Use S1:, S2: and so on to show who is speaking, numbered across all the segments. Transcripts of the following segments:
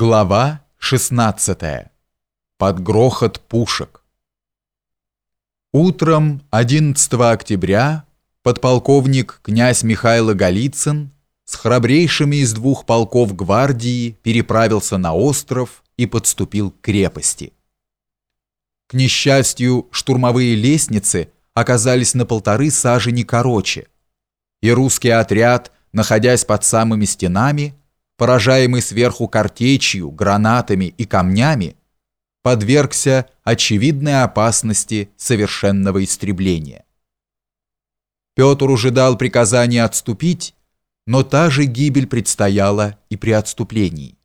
S1: Глава 16. Под грохот пушек. Утром 11 октября подполковник князь Михаил Голицын с храбрейшими из двух полков гвардии переправился на остров и подступил к крепости. К несчастью, штурмовые лестницы оказались на полторы сажени короче, и русский отряд, находясь под самыми стенами, поражаемый сверху картечью, гранатами и камнями, подвергся очевидной опасности совершенного истребления. Петр уже дал приказание отступить, но та же гибель предстояла и при отступлении.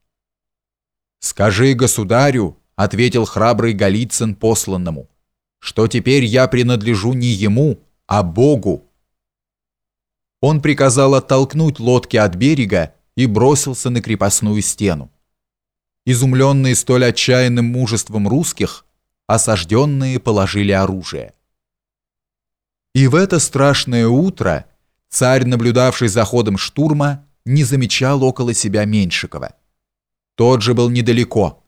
S1: «Скажи государю», — ответил храбрый Голицын посланному, «что теперь я принадлежу не ему, а Богу». Он приказал оттолкнуть лодки от берега и бросился на крепостную стену. Изумленные столь отчаянным мужеством русских, осажденные положили оружие. И в это страшное утро царь, наблюдавший за ходом штурма, не замечал около себя Меньшикова. Тот же был недалеко.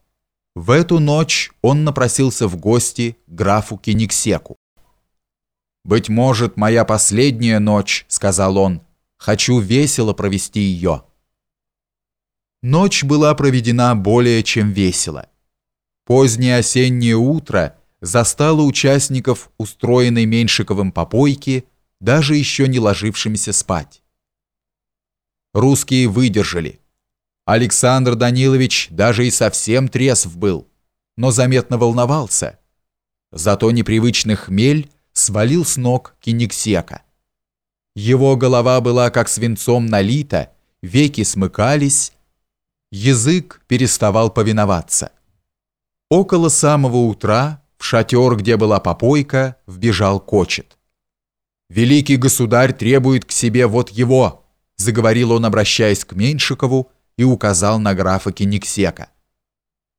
S1: В эту ночь он напросился в гости графу Кениксеку. «Быть может, моя последняя ночь», — сказал он, — «хочу весело провести ее». Ночь была проведена более чем весело. Позднее осеннее утро застало участников устроенной Меньшиковым попойки, даже еще не ложившимися спать. Русские выдержали. Александр Данилович даже и совсем трезв был, но заметно волновался. Зато непривычный хмель свалил с ног Кинексека. Его голова была как свинцом налита, веки смыкались, язык переставал повиноваться. Около самого утра в шатер, где была попойка, вбежал кочет. «Великий государь требует к себе вот его», заговорил он, обращаясь к Меньшикову, и указал на графа Кениксека.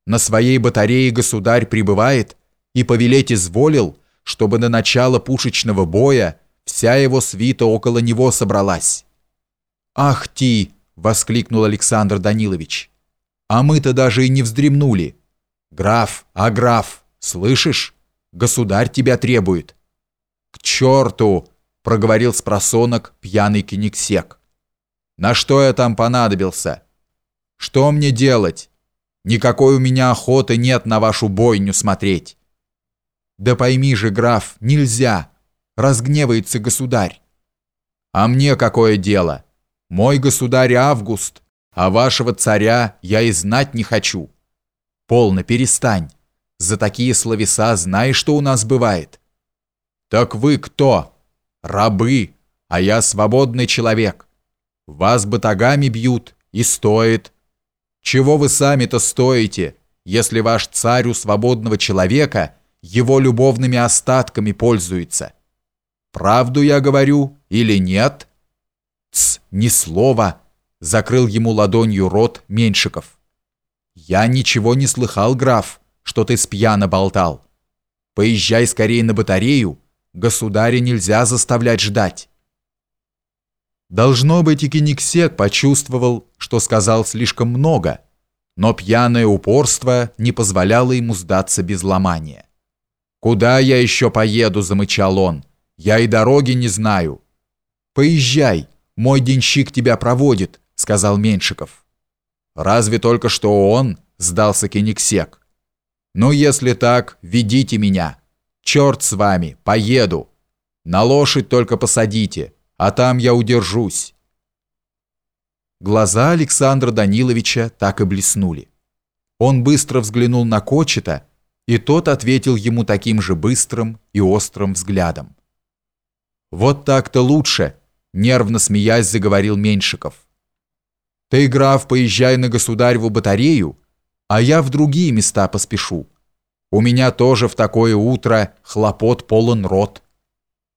S1: «На своей батарее государь прибывает и повелеть изволил, чтобы на начало пушечного боя вся его свита около него собралась». «Ах ты!» Воскликнул Александр Данилович. А мы-то даже и не вздремнули. Граф, а граф, слышишь? Государь тебя требует. К черту, проговорил с просонок пьяный кенигсек. На что я там понадобился? Что мне делать? Никакой у меня охоты нет на вашу бойню смотреть. Да пойми же, граф, нельзя. Разгневается государь. А мне какое дело? Мой государь Август, а вашего царя я и знать не хочу. Полно, перестань. За такие словеса знаешь, что у нас бывает. Так вы кто? Рабы, а я свободный человек. Вас батагами бьют, и стоит. Чего вы сами-то стоите, если ваш царь у свободного человека его любовными остатками пользуется? Правду я говорю или нет?» «Тсс, ни слова!» — закрыл ему ладонью рот Меньшиков. «Я ничего не слыхал, граф, что ты спьяно болтал. Поезжай скорее на батарею, государя нельзя заставлять ждать». Должно быть, и Кениксек почувствовал, что сказал слишком много, но пьяное упорство не позволяло ему сдаться без ломания. «Куда я еще поеду?» – замычал он. «Я и дороги не знаю». «Поезжай, мой денщик тебя проводит», — сказал Меньшиков. «Разве только что он?» — сдался Кениксек. «Ну, если так, ведите меня. Черт с вами, поеду. На лошадь только посадите, а там я удержусь». Глаза Александра Даниловича так и блеснули. Он быстро взглянул на Кочета, и тот ответил ему таким же быстрым и острым взглядом. «Вот так-то лучше», нервно смеясь, заговорил Меньшиков. Ты, граф, поезжай на государеву батарею, а я в другие места поспешу. У меня тоже в такое утро хлопот полон рот.